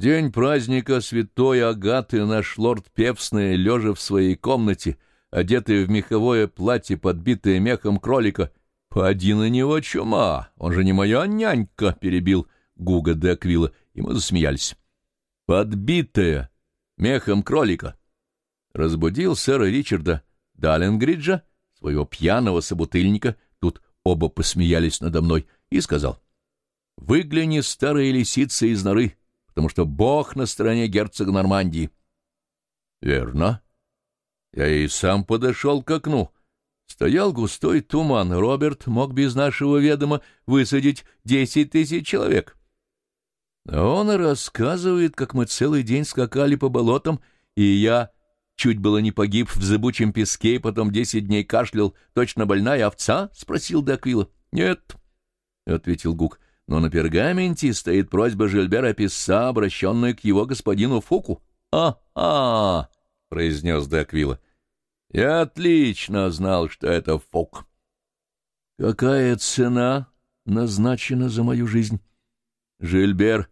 День праздника святой Агаты наш лорд Певсный, лежа в своей комнате, одетый в меховое платье, подбитое мехом кролика, «Поди на него чума, он же не моя нянька», — перебил Гуга де Аквила, и мы засмеялись. «Подбитая мехом кролика» разбудил сэра Ричарда Даллингриджа, своего пьяного собутыльника, тут оба посмеялись надо мной, и сказал, «Выгляни, старая лисица из норы, потому что Бог на стороне герцога Нормандии». «Верно. Я и сам подошел к окну». Стоял густой туман, Роберт мог без нашего ведома высадить десять тысяч человек. Он рассказывает, как мы целый день скакали по болотам, и я чуть было не погиб в зыбучем песке, и потом десять дней кашлял. Точно больная овца? — спросил Даквила. — Нет, — ответил Гук, — но на пергаменте стоит просьба Жильбера Писса, обращенная к его господину Фуку. «А — А-а, — произнес Даквила. — Я отлично знал, что это Фук. — Какая цена назначена за мою жизнь? Жильбер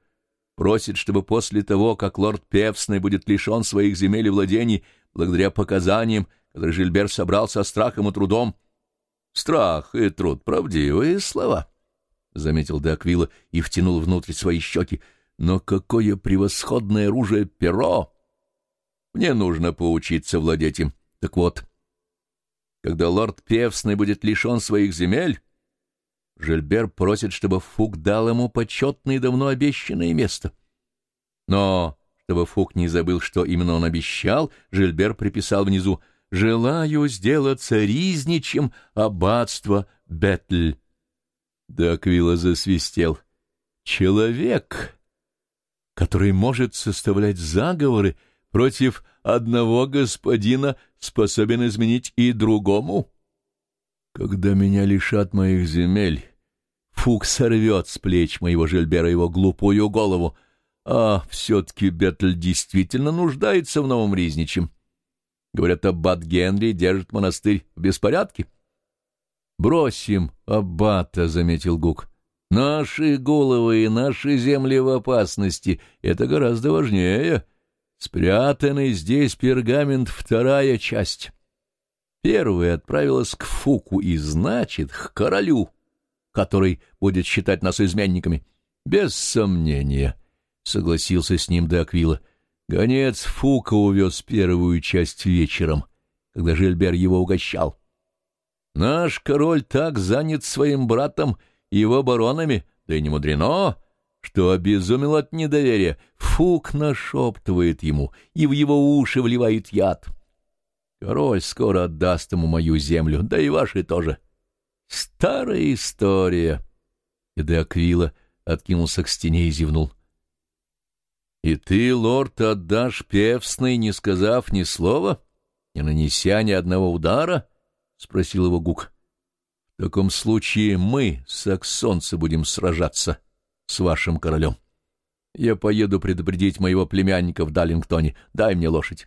просит, чтобы после того, как лорд Певсный будет лишен своих земель и владений, благодаря показаниям, которые Жильбер собрал со страхом и трудом. «Страх и труд — правдивые слова», — заметил де Аквила и втянул внутрь свои щеки. «Но какое превосходное оружие перо! Мне нужно поучиться владеть им. Так вот, когда лорд Певсный будет лишен своих земель, Жильбер просит, чтобы Фук дал ему почетное и давно обещанное место. Но, чтобы Фук не забыл, что именно он обещал, Жильбер приписал внизу «Желаю сделаться ризничем аббатства Бетль». Даквила засвистел. «Человек, который может составлять заговоры против одного господина, способен изменить и другому?» Когда меня лишат моих земель, Фук сорвет с плеч моего Жильбера его глупую голову. А все-таки Бетль действительно нуждается в новом Ризничем. Говорят, аббат Генри держит монастырь в беспорядке. — Бросим аббата, — заметил Гук. — Наши головы и наши земли в опасности — это гораздо важнее. Спрятанный здесь пергамент — вторая часть. Первая отправилась к Фуку и, значит, к королю, который будет считать нас изменниками. Без сомнения, — согласился с ним де Аквила. Гонец Фука увез первую часть вечером, когда Жильбер его угощал. Наш король так занят своим братом и его баронами, да и не мудрено, что обезумел от недоверия. Фук нашептывает ему и в его уши вливает яд. — Король скоро отдаст ему мою землю, да и ваши тоже. Старая история. И де Аквила откинулся к стене и зевнул. — И ты, лорд, отдашь певсный, не сказав ни слова, не нанеся ни одного удара? — спросил его Гук. — В таком случае мы, саксонцы, будем сражаться с вашим королем. Я поеду предупредить моего племянника в Даллингтоне. Дай мне лошадь.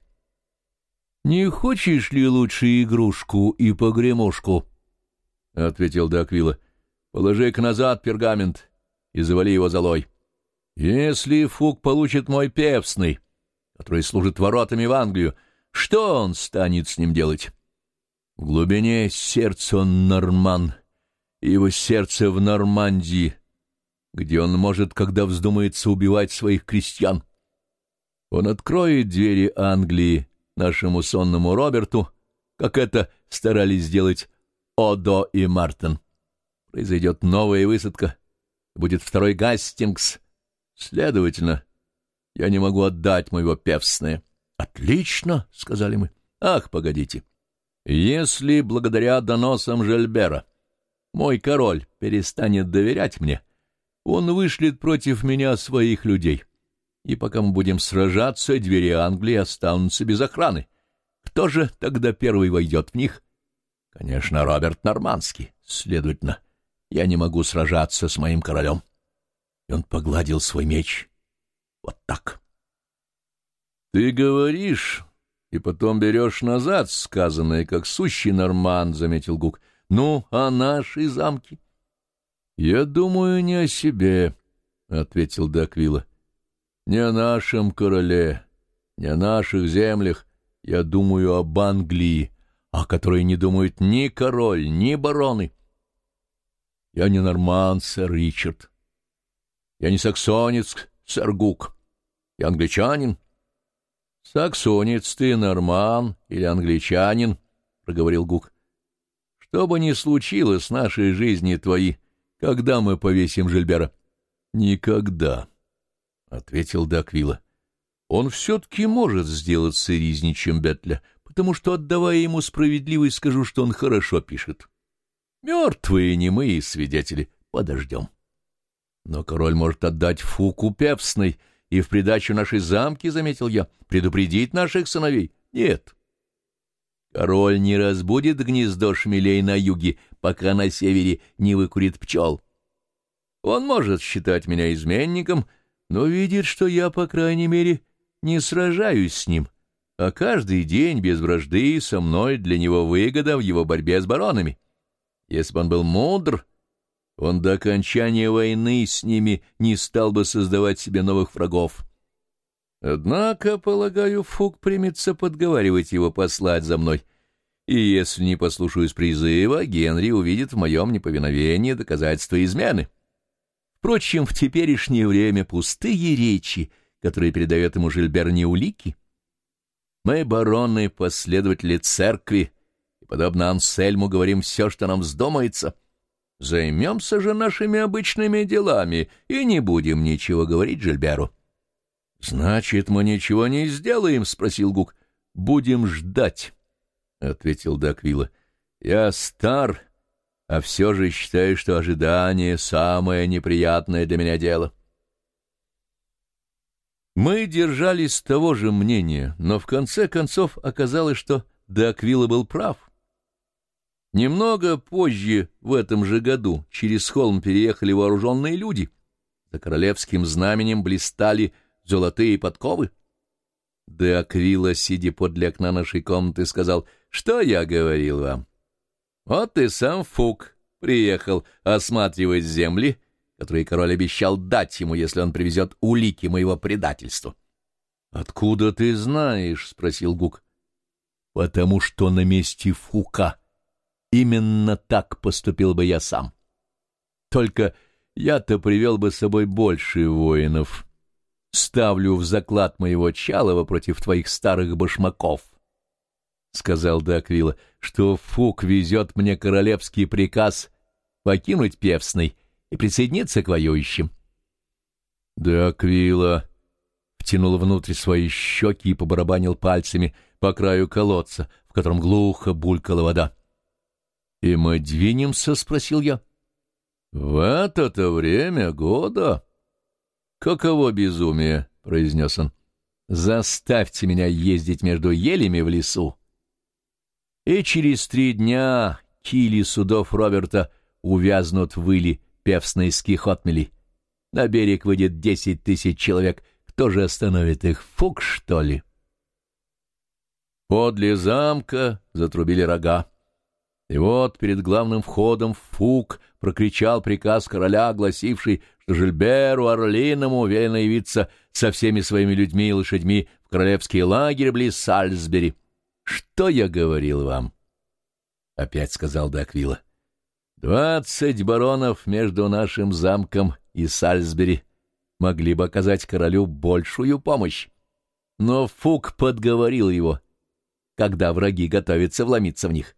«Не хочешь ли лучше игрушку и погремушку?» — ответил Даквила. «Положи-ка назад пергамент и завали его золой. Если Фук получит мой певсный, который служит воротами в Англию, что он станет с ним делать?» В глубине сердца он норман, его сердце в Нормандии, где он может, когда вздумается, убивать своих крестьян. Он откроет двери Англии, нашему сонному Роберту, как это старались сделать Одо и Мартин. Произойдет новая высадка, будет второй Гастингс. Следовательно, я не могу отдать моего певсное. «Отлично!» — сказали мы. «Ах, погодите! Если благодаря доносам Жельбера мой король перестанет доверять мне, он вышлет против меня своих людей» и пока мы будем сражаться, двери Англии останутся без охраны. Кто же тогда первый войдет в них? Конечно, Роберт Нормандский. Следовательно, я не могу сражаться с моим королем. И он погладил свой меч. Вот так. — Ты говоришь, и потом берешь назад сказанное, как сущий норман, — заметил Гук. — Ну, а наши замки? — Я думаю не о себе, — ответил Даквила. Не о нашем короле, не о наших землях. Я думаю об Англии, о которой не думают ни король, ни бароны. Я не норман, сэр Ричард. Я не саксонец, сэр Гук. Я англичанин. Саксонец ты, норман или англичанин, — проговорил Гук. Что бы ни случилось с нашей жизни твои, когда мы повесим Жильбера? — Никогда, — ответил Даквила. — Он все-таки может сделаться ризничем Бетля, потому что, отдавая ему справедливость, скажу, что он хорошо пишет. Мертвые немые свидетели. Подождем. Но король может отдать фуку певсной, и в придачу нашей замки, — заметил я, — предупредить наших сыновей. Нет. Король не разбудит гнездо шмелей на юге, пока на севере не выкурит пчел. Он может считать меня изменником, но видит, что я, по крайней мере, не сражаюсь с ним, а каждый день без вражды со мной для него выгода в его борьбе с баронами. Если бы он был мудр, он до окончания войны с ними не стал бы создавать себе новых врагов. Однако, полагаю, Фук примется подговаривать его послать за мной. И если не послушаюсь призыва, Генри увидит в моем неповиновении доказательства измены. Впрочем, в теперешнее время пустые речи, которые передает ему Жильбер, не улики. Мы, бароны, последователи церкви, и, подобно Ансельму, говорим все, что нам вздумается. Займемся же нашими обычными делами и не будем ничего говорить Жильберу. — Значит, мы ничего не сделаем? — спросил Гук. — Будем ждать, — ответил Даквила. — Я стар, а все же считаю, что ожидание — самое неприятное для меня дело. Мы держались того же мнения, но в конце концов оказалось, что Даквила был прав. Немного позже, в этом же году, через холм переехали вооруженные люди. За королевским знаменем блистали золотые подковы. Де Аквила, сидя подле окна нашей комнаты, сказал, что я говорил вам. Вот и сам Фук приехал осматривать земли, которые король обещал дать ему, если он привезет улики моего предательства. — Откуда ты знаешь? — спросил Гук. — Потому что на месте Фука именно так поступил бы я сам. Только я-то привел бы с собой больше воинов ставлю в заклад моего Чалова против твоих старых башмаков, — сказал Даквила, — что Фук везет мне королевский приказ покинуть Певсный и присоединиться к воюющим. Даквила втянул внутрь свои щеки и побарабанил пальцами по краю колодца, в котором глухо булькала вода. — И мы двинемся? — спросил я. — В это-то время года... «Каково безумие!» — произнес он. «Заставьте меня ездить между елями в лесу!» И через три дня кили судов Роберта увязнут в иле певснойских отмелей. На берег выйдет десять тысяч человек. Кто же остановит их? Фук, что ли? Подле замка затрубили рога. И вот перед главным входом Фук прокричал приказ короля, гласивший, что Жильберу Орлиному велено явиться со всеми своими людьми и лошадьми в королевский лагерь близ Сальсбери. — Что я говорил вам? — опять сказал Даквила. — Двадцать баронов между нашим замком и Сальсбери могли бы оказать королю большую помощь. Но Фук подговорил его, когда враги готовятся вломиться в них.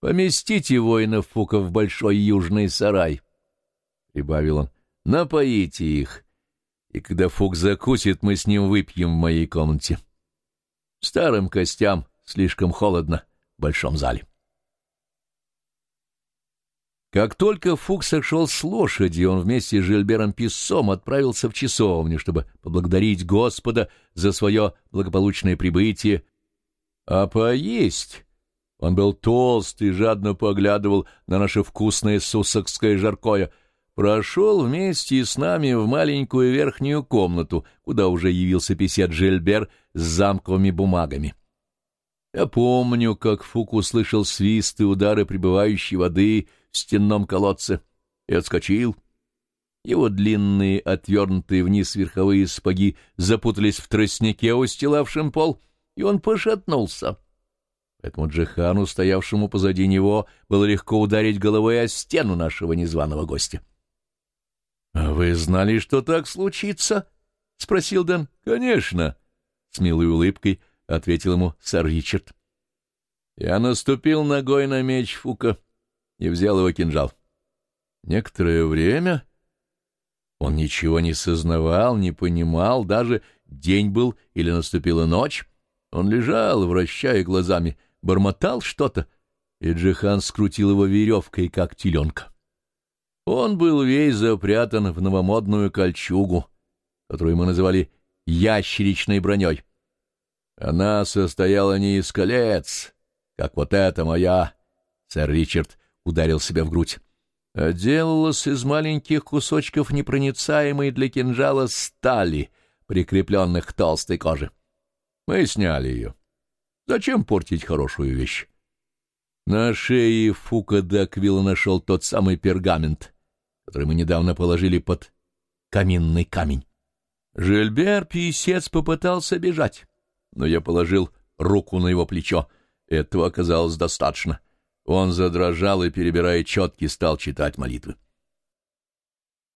Поместите воинов Фука в большой южный сарай, — прибавил он, — напоите их, и когда Фук закусит, мы с ним выпьем в моей комнате. Старым костям слишком холодно в большом зале. Как только Фук сошел с лошади, он вместе с Жильбером Писсом отправился в часовню, чтобы поблагодарить Господа за свое благополучное прибытие, а поесть он был толст и жадно поглядывал на наше вкусное сусокское жаркое. Прошел вместе с нами в маленькую верхнюю комнату, куда уже явился писец Жильбер с замковыми бумагами. Я помню, как Фук услышал свист и удары прибывающей воды в стенном колодце и отскочил. Его длинные, отвернутые вниз верховые сапоги запутались в тростнике, устилавшем пол, и он пошатнулся. Поэтому Джихану, стоявшему позади него, было легко ударить головой о стену нашего незваного гостя. — А вы знали, что так случится? — спросил Дэн. — Конечно, — с милой улыбкой ответил ему сэр Ричард. Я наступил ногой на меч Фука и взял его кинжал. Некоторое время он ничего не сознавал, не понимал, даже день был или наступила ночь. Он лежал, вращая глазами, бормотал что-то, и Джихан скрутил его веревкой, как теленка. Он был весь запрятан в новомодную кольчугу, которую мы называли ящеричной броней. Она состояла не из колец, как вот эта моя, — сэр Ричард ударил себя в грудь, — а делалась из маленьких кусочков непроницаемой для кинжала стали, прикрепленных к толстой коже. Мы сняли ее. Зачем портить хорошую вещь? На шее Фука Даквилла нашел тот самый пергамент, который мы недавно положили под каминный камень. Жильбер Писец попытался бежать, но я положил руку на его плечо. Этого оказалось достаточно. Он задрожал и, перебирая четки, стал читать молитвы.